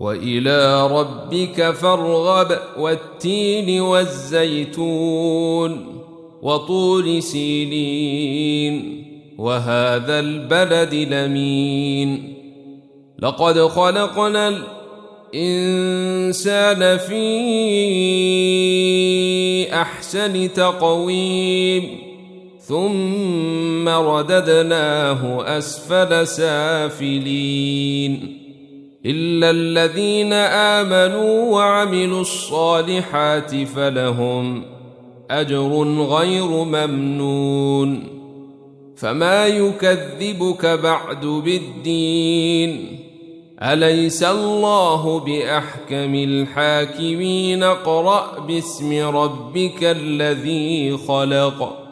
وإلى ربك فارغب والتين والزيتون وطول سينين وهذا البلد لمين. لقد خلقنا الإنسان في أحسن تقويم ثم رددناه أسفل سافلين. إلا الذين آمنوا وعملوا الصالحات فلهم أجر غير ممنون. فما يكذبك بعد بالدين؟ أليس الله بأحكم الحاكمين؟ اقرأ باسم ربك الذي خلق.